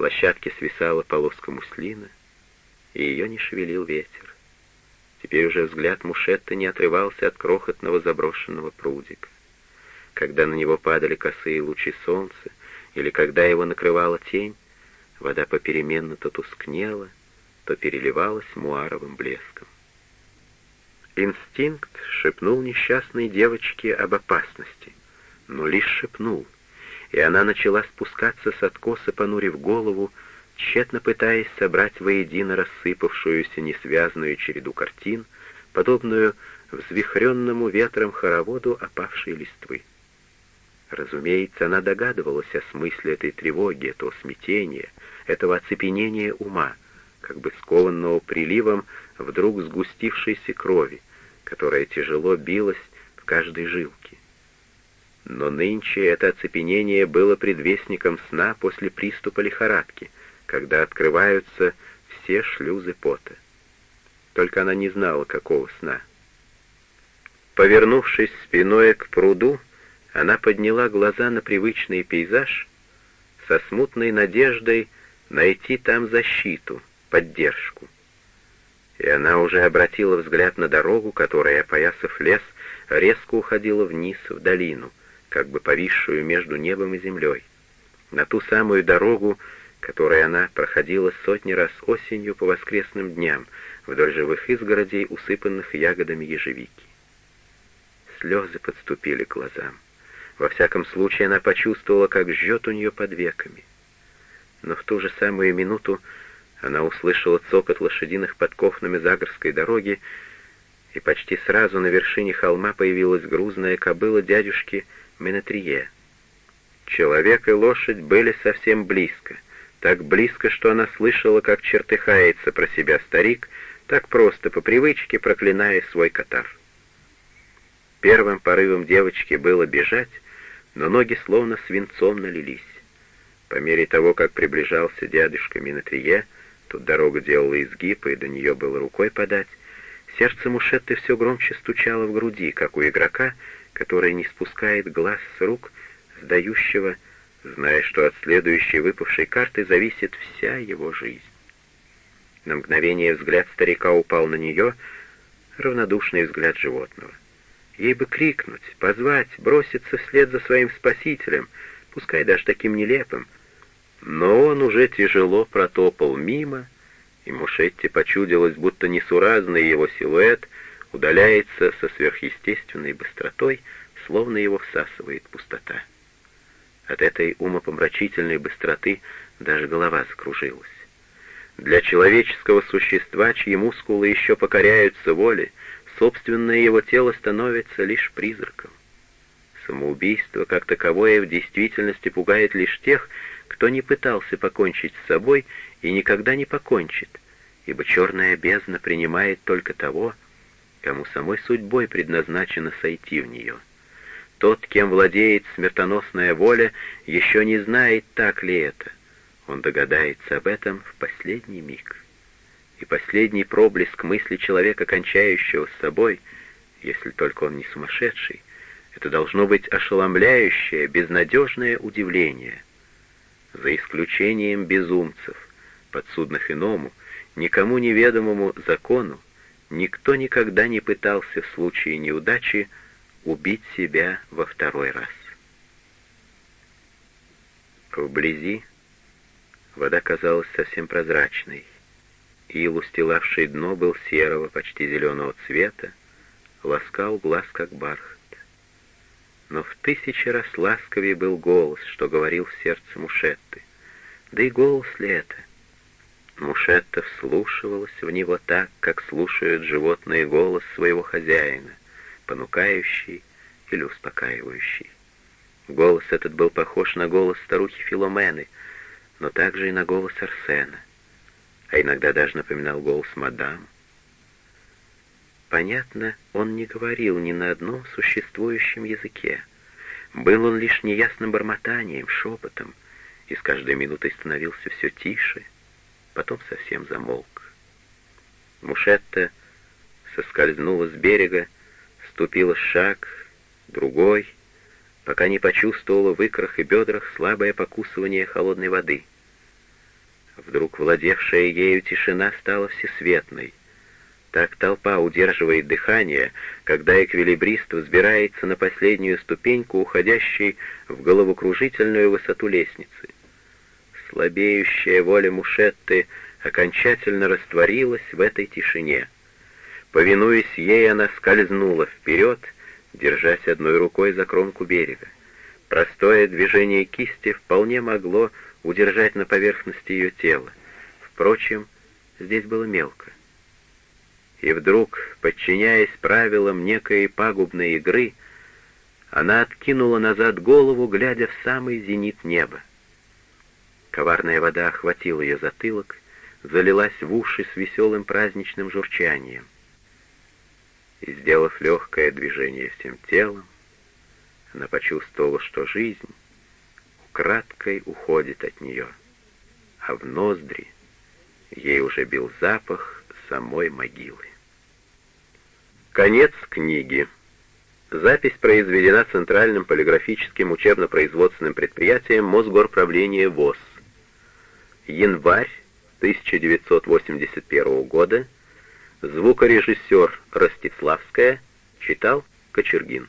площадки свисала полоска муслина, и ее не шевелил ветер. Теперь уже взгляд Мушетта не отрывался от крохотного заброшенного прудика. Когда на него падали косые лучи солнца, или когда его накрывала тень, вода попеременно то тускнела, то переливалась муаровым блеском. Инстинкт шепнул несчастной девочке об опасности, но лишь шепнул, и она начала спускаться с откоса, понурив голову, тщетно пытаясь собрать воедино рассыпавшуюся несвязную череду картин, подобную взвихренному ветром хороводу опавшей листвы. Разумеется, она догадывалась о смысле этой тревоги, этого смятения, этого оцепенения ума, как бы скованного приливом вдруг сгустившейся крови, которая тяжело билась в каждой жилке. Но нынче это оцепенение было предвестником сна после приступа лихорадки, когда открываются все шлюзы пота. Только она не знала, какого сна. Повернувшись спиной к пруду, она подняла глаза на привычный пейзаж со смутной надеждой найти там защиту, поддержку. И она уже обратила взгляд на дорогу, которая, опоясав лес, резко уходила вниз в долину, как бы повисшую между небом и землей, на ту самую дорогу, которой она проходила сотни раз осенью по воскресным дням вдоль живых изгородей, усыпанных ягодами ежевики. Слезы подступили к глазам. Во всяком случае, она почувствовала, как жжет у нее под веками. Но в ту же самую минуту она услышала цокот лошадиных подков на Мезагорской дороге, и почти сразу на вершине холма появилась грузная кобыла дядюшки Менетрие. Человек и лошадь были совсем близко, так близко, что она слышала, как чертыхается про себя старик, так просто, по привычке, проклиная свой катар. Первым порывом девочки было бежать, но ноги словно свинцом налились. По мере того, как приближался дядюшка Минатрие, тут дорога делала изгиб, и до нее было рукой подать, сердце Мушетты все громче стучало в груди, как у игрока, который не спускает глаз с рук, сдающего, зная, что от следующей выпавшей карты зависит вся его жизнь. На мгновение взгляд старика упал на нее, равнодушный взгляд животного. Ей бы крикнуть, позвать, броситься вслед за своим спасителем, пускай даже таким нелепым. Но он уже тяжело протопал мимо, и Мушетте почудилось, будто несуразный его силуэт удаляется со сверхъестественной быстротой, словно его всасывает пустота. От этой умопомрачительной быстроты даже голова закружилась. Для человеческого существа, чьи мускулы еще покоряются воле, собственное его тело становится лишь призраком. Самоубийство как таковое в действительности пугает лишь тех, кто не пытался покончить с собой и никогда не покончит, ибо черная бездна принимает только того, кому самой судьбой предназначено сойти в нее. Тот, кем владеет смертоносная воля, еще не знает, так ли это. Он догадается об этом в последний миг и последний проблеск мысли человека, кончающего с собой, если только он не сумасшедший, это должно быть ошеломляющее, безнадежное удивление. За исключением безумцев, подсудных иному, никому неведомому закону, никто никогда не пытался в случае неудачи убить себя во второй раз. Вблизи вода казалась совсем прозрачной, Ил, устилавший дно, был серого, почти зеленого цвета, ласкал глаз, как бархат. Но в тысячи раз ласковее был голос, что говорил в сердце Мушетты. Да и голос ли это? Мушетта вслушивалась в него так, как слушают животные голос своего хозяина, понукающий или успокаивающий. Голос этот был похож на голос старухи Филомены, но также и на голос Арсена а иногда даже напоминал голос мадам. Понятно, он не говорил ни на одном существующем языке. Был он лишь неясным бормотанием, шепотом, и с каждой минутой становился все тише, потом совсем замолк. Мушетта соскользнула с берега, ступила шаг, другой, пока не почувствовала в икрах и бедрах слабое покусывание холодной воды — Вдруг владевшая ею тишина стала всесветной. Так толпа удерживает дыхание, когда эквилибрист взбирается на последнюю ступеньку, уходящей в головокружительную высоту лестницы. Слабеющая воля Мушетты окончательно растворилась в этой тишине. Повинуясь ей, она скользнула вперед, держась одной рукой за кромку берега. Простое движение кисти вполне могло удержать на поверхности ее тела. Впрочем, здесь было мелко. И вдруг, подчиняясь правилам некой пагубной игры, она откинула назад голову, глядя в самый зенит неба. Коварная вода охватила ее затылок, залилась в уши с веселым праздничным журчанием. И, сделав легкое движение всем телом, она почувствовала, что жизнь украдкой уходит от нее, а в ноздри ей уже бил запах самой могилы. Конец книги. Запись произведена Центральным полиграфическим учебно-производственным предприятием Мосгорправления ВОЗ. Январь 1981 года. Звукорежиссер Ростиславская читал Кочергин.